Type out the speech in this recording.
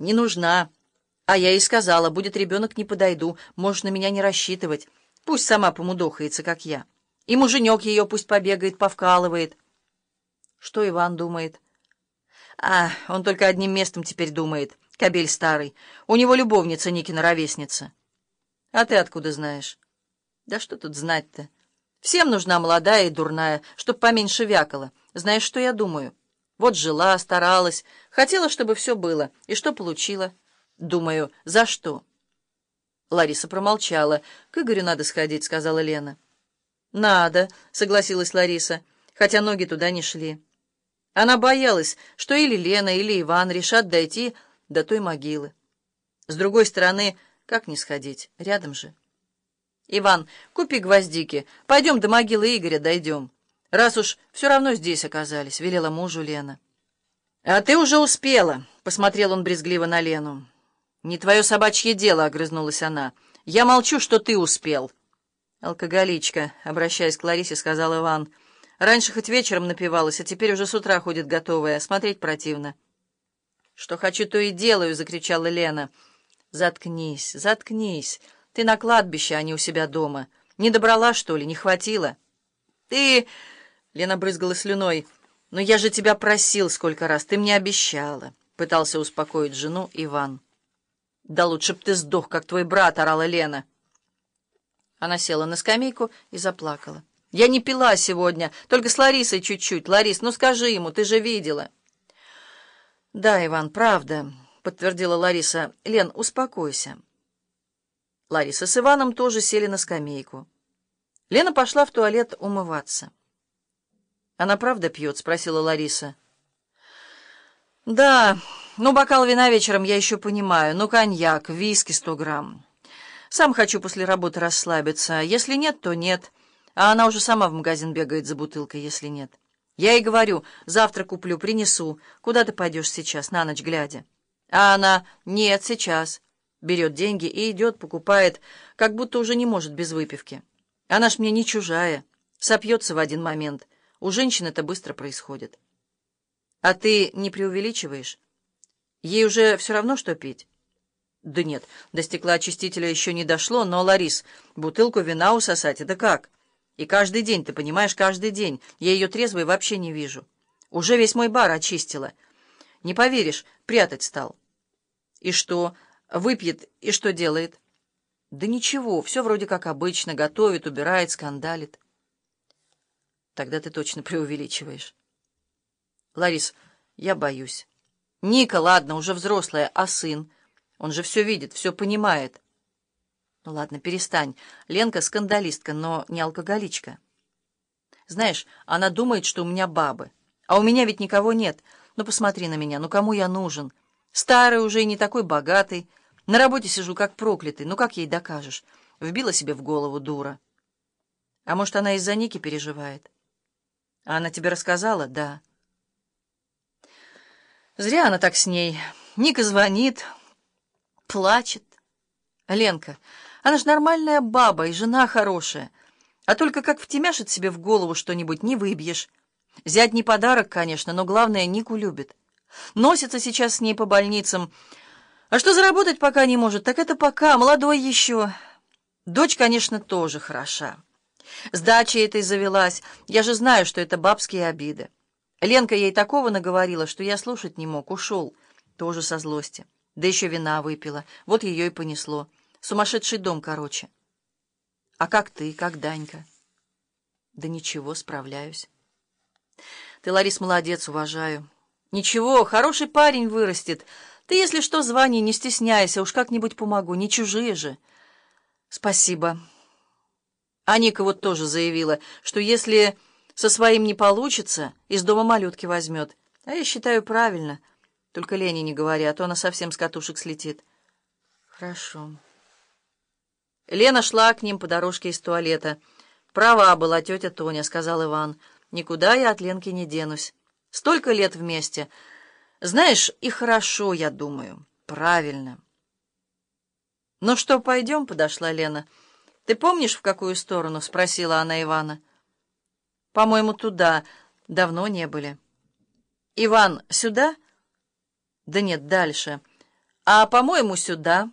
«Не нужна». А я ей сказала, будет ребенок, не подойду, можешь на меня не рассчитывать. Пусть сама помудохается, как я. И муженек ее пусть побегает, повкалывает. Что Иван думает? А, он только одним местом теперь думает. Кобель старый. У него любовница Никина ровесница. А ты откуда знаешь? Да что тут знать-то? Всем нужна молодая и дурная, чтоб поменьше вякала. Знаешь, что я думаю? Вот жила, старалась, хотела, чтобы все было. И что получила? Думаю, за что? Лариса промолчала. «К Игорю надо сходить», — сказала Лена. «Надо», — согласилась Лариса, хотя ноги туда не шли. Она боялась, что или Лена, или Иван решат дойти до той могилы. С другой стороны, как не сходить? Рядом же. «Иван, купи гвоздики. Пойдем до могилы Игоря дойдем. Раз уж все равно здесь оказались», — велела мужу Лена. «А ты уже успела», — посмотрел он брезгливо на Лену. «Не твое собачье дело», — огрызнулась она. «Я молчу, что ты успел». «Алкоголичка», — обращаясь к Ларисе, сказал Иван. «Раньше хоть вечером напивалась, а теперь уже с утра ходит готовая. Смотреть противно». «Что хочу, то и делаю», — закричала Лена. «Заткнись, заткнись». Ты на кладбище, а не у себя дома. Не добрала, что ли? Не хватило? Ты... Лена брызгала слюной. «Но я же тебя просил сколько раз, ты мне обещала», — пытался успокоить жену Иван. «Да лучше б ты сдох, как твой брат», — орала Лена. Она села на скамейку и заплакала. «Я не пила сегодня, только с Ларисой чуть-чуть. Ларис, ну скажи ему, ты же видела». «Да, Иван, правда», — подтвердила Лариса. «Лен, успокойся». Лариса с Иваном тоже сели на скамейку. Лена пошла в туалет умываться. «Она правда пьет?» — спросила Лариса. «Да, ну бокал вина вечером я еще понимаю. Ну коньяк, виски сто грамм. Сам хочу после работы расслабиться. Если нет, то нет. А она уже сама в магазин бегает за бутылкой, если нет. Я ей говорю, завтра куплю, принесу. Куда ты пойдешь сейчас, на ночь глядя?» А она «Нет, сейчас» берет деньги и идет, покупает, как будто уже не может без выпивки. Она ж мне не чужая, сопьется в один момент. У женщин это быстро происходит. А ты не преувеличиваешь? Ей уже все равно, что пить? Да нет, до стеклоочистителя еще не дошло, но, Ларис, бутылку вина усосать — это как? И каждый день, ты понимаешь, каждый день. Я ее трезвой вообще не вижу. Уже весь мой бар очистила. Не поверишь, прятать стал. И что, Выпьет и что делает? Да ничего, все вроде как обычно, готовит, убирает, скандалит. Тогда ты точно преувеличиваешь. Ларис, я боюсь. Ника, ладно, уже взрослая, а сын? Он же все видит, все понимает. Ну ладно, перестань. Ленка скандалистка, но не алкоголичка. Знаешь, она думает, что у меня бабы. А у меня ведь никого нет. Ну посмотри на меня, ну кому я нужен? Старый уже и не такой богатый. На работе сижу как проклятый. Ну как ей докажешь? Вбила себе в голову дура. А может, она из-за Ники переживает? А она тебе рассказала? Да. Зря она так с ней. Ника звонит, плачет. Ленка, она ж нормальная баба и жена хорошая. А только как втемяшит себе в голову что-нибудь, не выбьешь. Зять не подарок, конечно, но главное, Нику любит. Носится сейчас с ней по больницам, а что заработать пока не может, так это пока, молодой еще. Дочь, конечно, тоже хороша. С дачей этой завелась. Я же знаю, что это бабские обиды. Ленка ей такого наговорила, что я слушать не мог, ушел. Тоже со злости. Да еще вина выпила. Вот ее и понесло. Сумасшедший дом, короче. А как ты, как Данька? Да ничего, справляюсь. Ты, Ларис, молодец, уважаю. Ничего, хороший парень вырастет. Ты, если что, звони, не стесняйся, уж как-нибудь помогу, не чужие же. Спасибо. А Ника вот тоже заявила, что если со своим не получится, из дома малютки возьмет. А я считаю правильно. Только Лене не говори, а то она совсем с катушек слетит. Хорошо. Лена шла к ним по дорожке из туалета. «Права была тетя Тоня», — сказал Иван. «Никуда я от Ленки не денусь. Столько лет вместе». Знаешь, и хорошо, я думаю. Правильно. «Ну что, пойдем?» — подошла Лена. «Ты помнишь, в какую сторону?» — спросила она Ивана. «По-моему, туда. Давно не были». «Иван, сюда?» «Да нет, дальше. «А, по-моему, сюда»,